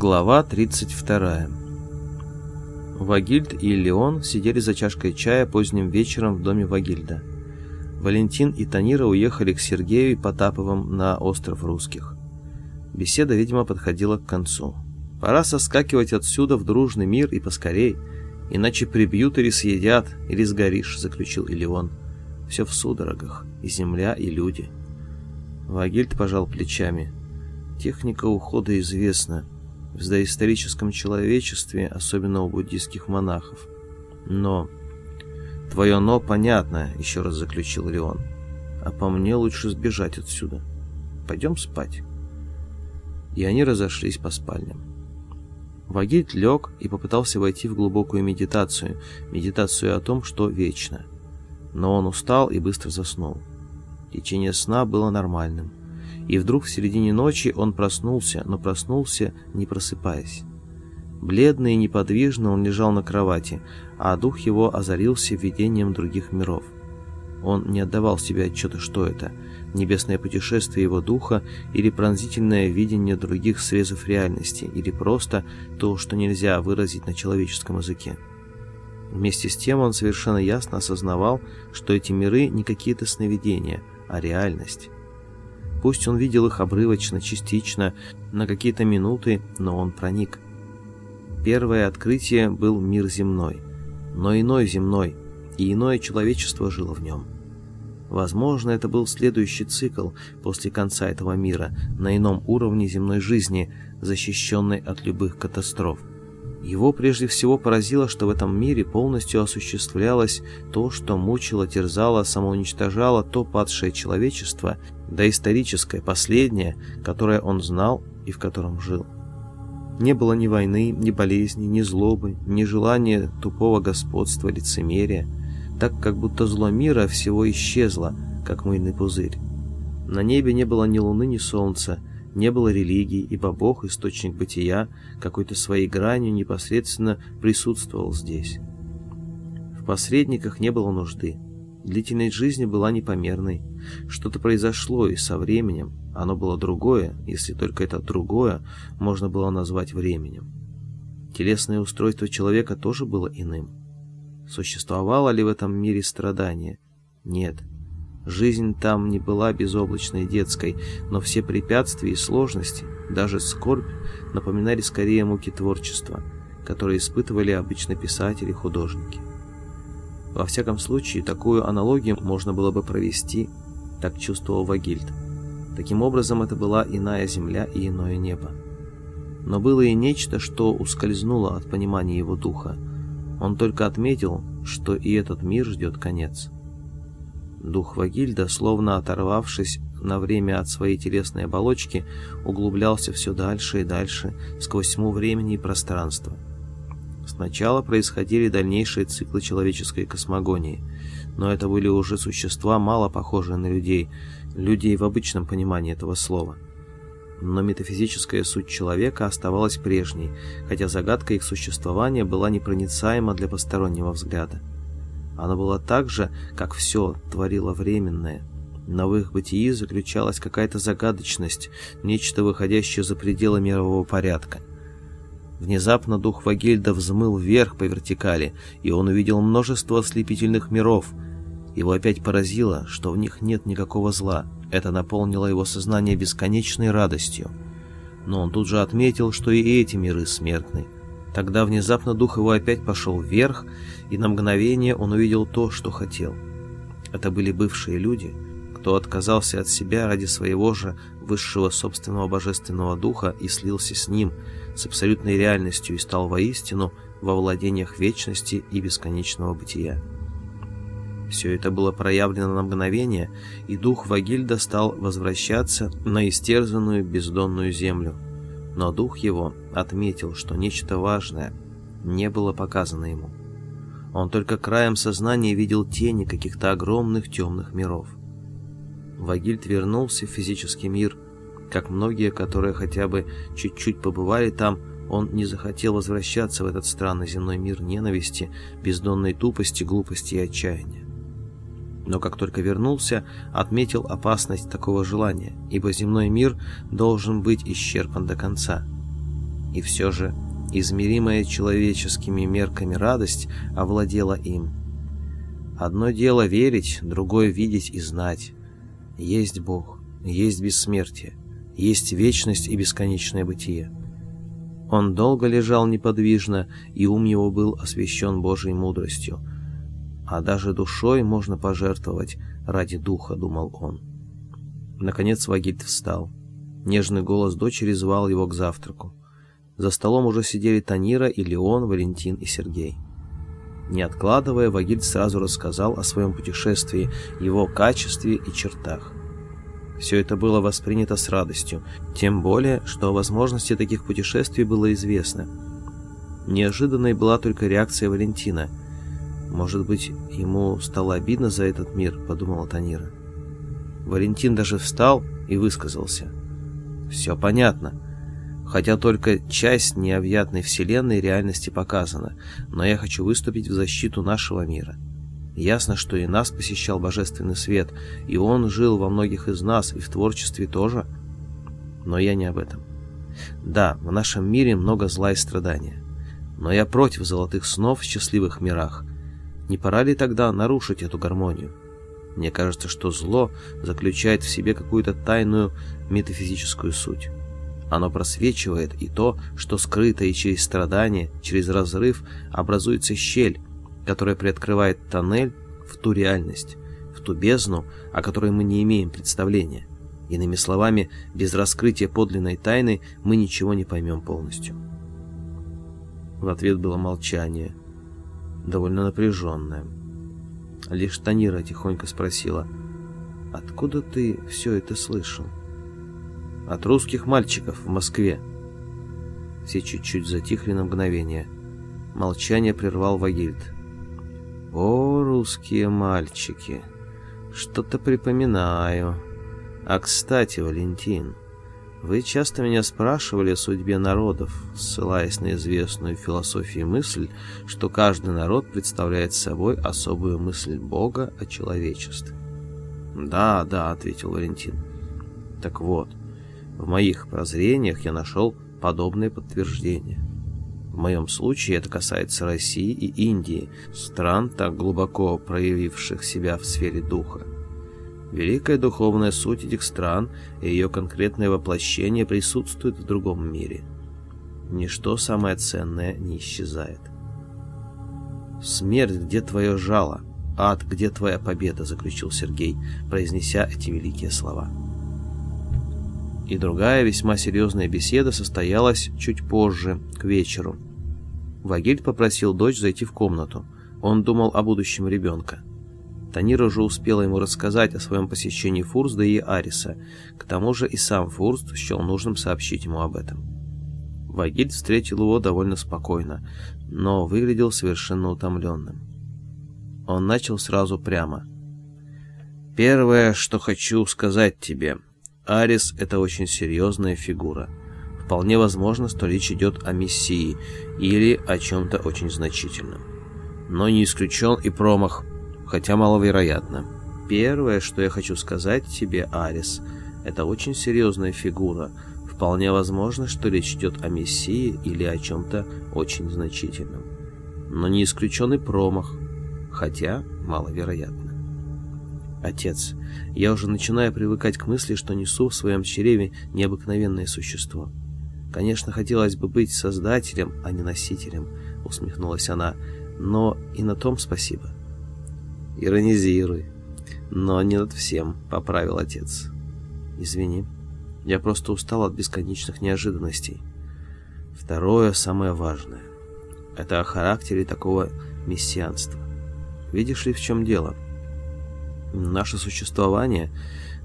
Глава 32 Вагильд и Леон сидели за чашкой чая поздним вечером в доме Вагильда. Валентин и Танира уехали к Сергею и Потаповым на остров русских. Беседа, видимо, подходила к концу. «Пора соскакивать отсюда в дружный мир и поскорей, иначе прибьют или съедят, или сгоришь», — заключил Илеон. «Все в судорогах, и земля, и люди». Вагильд пожал плечами. «Техника ухода известна» в доисторическом человечестве, особенно у буддийских монахов. Но... Твое «но» понятно, еще раз заключил Леон. А по мне лучше сбежать отсюда. Пойдем спать. И они разошлись по спальням. Вагит лег и попытался войти в глубокую медитацию, медитацию о том, что вечно. Но он устал и быстро заснул. Течение сна было нормальным. И вдруг в середине ночи он проснулся, но проснулся, не просыпаясь. Бледный и неподвижно он лежал на кровати, а дух его озарился видением других миров. Он не отдавал себе отчета, что это – небесное путешествие его духа или пронзительное видение других срезов реальности, или просто то, что нельзя выразить на человеческом языке. Вместе с тем он совершенно ясно осознавал, что эти миры не какие-то сновидения, а реальность. Пусть он видел их обрывочно, частично, на какие-то минуты, но он проник. Первое открытие был мир земной, но иной земной, и иное человечество жило в нем. Возможно, это был следующий цикл после конца этого мира, на ином уровне земной жизни, защищенной от любых катастроф. Его прежде всего поразило, что в этом мире полностью осуществлялось то, что мучило, терзало, самоуничтожало то падшее человечество, да историческое, последнее, которое он знал и в котором жил. Не было ни войны, ни болезни, ни злобы, ни желания тупого господства, лицемерия, так как будто зло мира всего исчезло, как мыльный пузырь. На небе не было ни луны, ни солнца, не было религии, ибо Бог, источник бытия, какой-то своей гранью непосредственно присутствовал здесь. В посредниках не было нужды. Длительность жизни была непомерной. Что-то произошло, и со временем оно было другое, если только это другое можно было назвать временем. Телесное устройство человека тоже было иным. Существовало ли в этом мире страдание? Нет. Жизнь там не была безоблачной детской, но все препятствия и сложности, даже скорбь, напоминали скорее муки творчества, которые испытывали обычно писатели и художники. Во всяком случае, такую аналогию можно было бы провести, так чувствовал Вагильд. Таким образом, это была иная земля и иное небо. Но было и нечто, что ускользнуло от понимания его духа. Он только отметил, что и этот мир ждет конец. Дух Вагильда, словно оторвавшись на время от своей телесной оболочки, углублялся все дальше и дальше сквозь тьму времени и пространства. Сначала происходили дальнейшие циклы человеческой космогонии, но это были уже существа, мало похожие на людей, людей в обычном понимании этого слова. Но метафизическая суть человека оставалась прежней, хотя загадка их существования была непроницаема для постороннего взгляда. Оно было так же, как все творило временное. Но в их бытии заключалась какая-то загадочность, нечто выходящее за пределы мирового порядка. Внезапно дух Вагельда взмыл вверх по вертикали, и он увидел множество ослепительных миров. Его опять поразило, что в них нет никакого зла. Это наполнило его сознание бесконечной радостью. Но он тут же отметил, что и эти миры смертны. Тогда внезапно дух его опять пошел вверх, и на мгновение он увидел то, что хотел. Это были бывшие люди, кто отказался от себя ради своего же высшего собственного божественного духа и слился с ним, с абсолютной реальностью и стал воистину во владениях вечности и бесконечного бытия. Все это было проявлено на мгновение, и дух Вагильда стал возвращаться на истерзанную бездонную землю. Но дух его отметил, что нечто важное не было показано ему. Он только краем сознания видел тени каких-то огромных темных миров. Вагильд вернулся в физический мир. Как многие, которые хотя бы чуть-чуть побывали там, он не захотел возвращаться в этот странный земной мир ненависти, бездонной тупости, глупости и отчаяния. Но как только вернулся, отметил опасность такого желания, ибо земной мир должен быть исчерпан до конца. И все же измеримая человеческими мерками радость овладела им. Одно дело верить, другое видеть и знать. Есть Бог, есть бессмертие, есть вечность и бесконечное бытие. Он долго лежал неподвижно, и ум его был освящен Божьей мудростью. А даже душой можно пожертвовать ради духа, думал он. Наконец Вагильд встал. Нежный голос дочери звал его к завтраку. За столом уже сидели Танира и Леон, Валентин и Сергей. Не откладывая, Вагильд сразу рассказал о своем путешествии, его качестве и чертах. Все это было воспринято с радостью, тем более, что о возможности таких путешествий было известно. Неожиданной была только реакция Валентина. «Может быть, ему стало обидно за этот мир», — подумала Танира. Валентин даже встал и высказался. «Все понятно. Хотя только часть необъятной вселенной реальности показана, но я хочу выступить в защиту нашего мира». Ясно, что и нас посещал божественный свет, и он жил во многих из нас, и в творчестве тоже. Но я не об этом. Да, в нашем мире много зла и страдания. Но я против золотых снов в счастливых мирах. Не пора ли тогда нарушить эту гармонию? Мне кажется, что зло заключает в себе какую-то тайную метафизическую суть. Оно просвечивает и то, что скрыто и через страдания, через разрыв образуется щель, которая приоткрывает тоннель в ту реальность, в ту бездну, о которой мы не имеем представления. Иными словами, без раскрытия подлинной тайны мы ничего не поймем полностью. В ответ было молчание, довольно напряженное. Лишь Танира тихонько спросила, «Откуда ты все это слышал?» «От русских мальчиков в Москве». Все чуть-чуть затихли на мгновение. Молчание прервал Вагильд. О, русские мальчики, что-то припоминаю. А кстати, Валентин, вы часто меня спрашивали о судьбе народов, ссылаясь на известную философию мысль, что каждый народ представляет собой особую мысль Бога о человечестве. «Да, да», — ответил Валентин. «Так вот, в моих прозрениях я нашел подобное подтверждение. В моем случае это касается России и Индии, стран, так глубоко проявивших себя в сфере духа. Великая духовная суть этих стран и ее конкретное воплощение присутствует в другом мире. Ничто самое ценное не исчезает. «Смерть, где твое жало? Ад, где твоя победа?» — заключил Сергей, произнеся эти великие слова. И другая весьма серьезная беседа состоялась чуть позже, к вечеру. Вагиль попросил дочь зайти в комнату. Он думал о будущем ребенка. Танира уже успела ему рассказать о своем посещении Фурсда и Ариса. К тому же и сам Фурст счел нужным сообщить ему об этом. Вагиль встретил его довольно спокойно, но выглядел совершенно утомленным. Он начал сразу прямо. «Первое, что хочу сказать тебе. Арис — это очень серьезная фигура. Вполне возможно, что речь идет о Мессии или о чем-то очень значительном. Но не исключен и промах, хотя маловероятно. Первое, что я хочу сказать тебе, Арис, это очень серьезная фигура. Вполне возможно, что речь идет о Мессии или о чем-то очень значительном. Но не исключен и промах, хотя маловероятно. Отец, я уже начинаю привыкать к мысли, что несу в своем чреве необыкновенное существо. Конечно, хотелось бы быть создателем, а не носителем, усмехнулась она, но и на том спасибо. Иронизируй, но не над всем, поправил отец. Извини, я просто устал от бесконечных неожиданностей. Второе, самое важное, это о характере такого мессианства. Видишь ли, в чем дело? Наше существование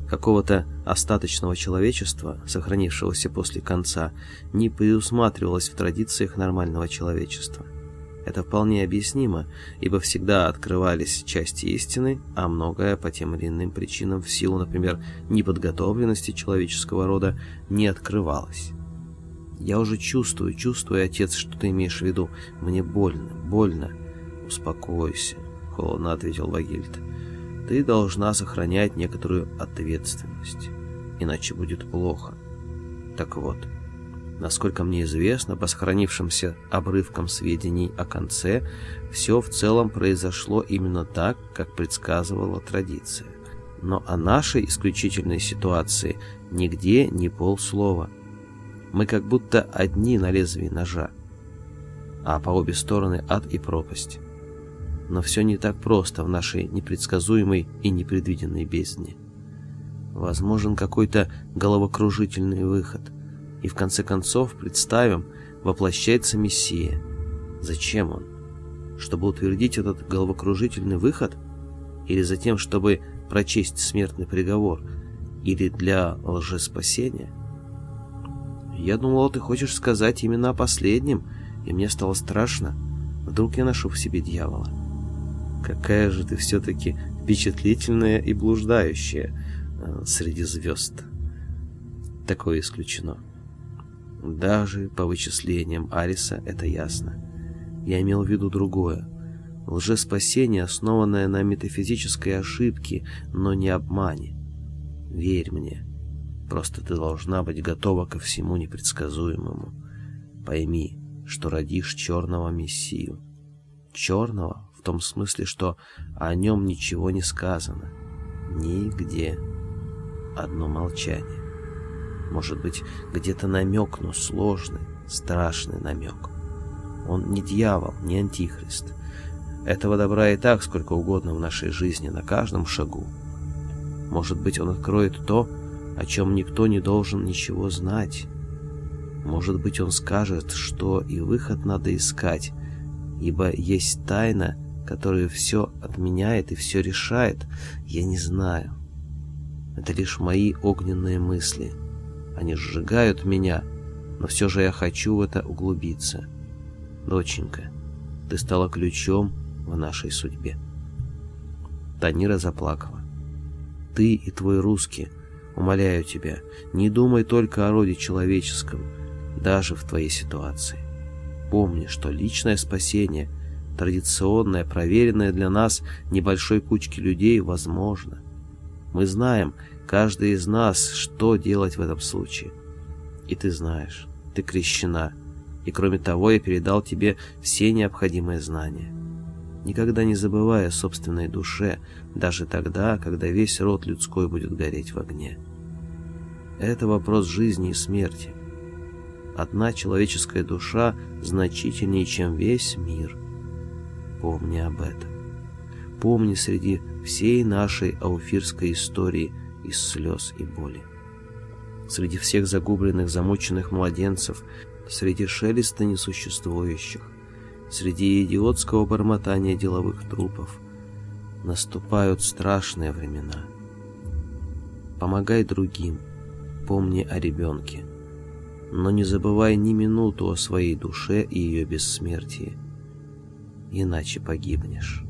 какого-то остаточного человечества, сохранившегося после конца, не предусматривалось в традициях нормального человечества. Это вполне объяснимо, ибо всегда открывались части истины, а многое по тем или иным причинам в силу, например, неподготовленности человеческого рода не открывалось. «Я уже чувствую, чувствую, отец, что ты имеешь в виду. Мне больно, больно». «Успокойся», — холодно ответил Вагильд ты должна сохранять некоторую ответственность, иначе будет плохо. Так вот, Насколько мне известно, по сохранившимся обрывкам сведений о конце, все в целом произошло именно так, как предсказывала традиция. Но о нашей исключительной ситуации нигде ни полслова. Мы как будто одни на лезвии ножа, а по обе стороны ад и пропасть. Но все не так просто в нашей непредсказуемой и непредвиденной бездне. Возможен какой-то головокружительный выход. И в конце концов, представим, воплощается Мессия. Зачем он? Чтобы утвердить этот головокружительный выход? Или за тем, чтобы прочесть смертный приговор? Или для лжеспасения? Я думал, ты хочешь сказать именно о последнем, и мне стало страшно. Вдруг я ношу в себе дьявола. Какая же ты все-таки впечатлительная и блуждающая э, среди звезд. Такое исключено. Даже по вычислениям Ариса это ясно. Я имел в виду другое. Лжеспасение, основанное на метафизической ошибке, но не обмане. Верь мне. Просто ты должна быть готова ко всему непредсказуемому. Пойми, что родишь черного мессию. Черного в том смысле, что о нем ничего не сказано. Нигде. Одно молчание. Может быть, где-то намек, но сложный, страшный намек. Он не дьявол, не антихрист. Этого добра и так сколько угодно в нашей жизни, на каждом шагу. Может быть, он откроет то, о чем никто не должен ничего знать. Может быть, он скажет, что и выход надо искать, ибо есть тайна, которая все отменяет и все решает. Я не знаю. Это лишь мои огненные мысли. Они сжигают меня, но все же я хочу в это углубиться. Доченька, ты стала ключом в нашей судьбе. Танира заплакала. Ты и твой русский, умоляю тебя, не думай только о роде человеческом, даже в твоей ситуации. Помни, что личное спасение, традиционное, проверенное для нас небольшой кучки людей, возможно. Мы знаем, каждый из нас, что делать в этом случае. И ты знаешь, ты крещена, и кроме того я передал тебе все необходимые знания. Никогда не забывая о собственной душе, даже тогда, когда весь род людской будет гореть в огне. Это вопрос жизни и смерти. Одна человеческая душа значительнее, чем весь мир. Помни об этом. Помни среди всей нашей ауфирской истории из слез и боли. Среди всех загубленных, замученных младенцев, среди шелеста несуществующих, среди идиотского бормотания деловых трупов, наступают страшные времена. Помогай другим, помни о ребенке но не забывай ни минуту о своей душе и ее бессмертии, иначе погибнешь.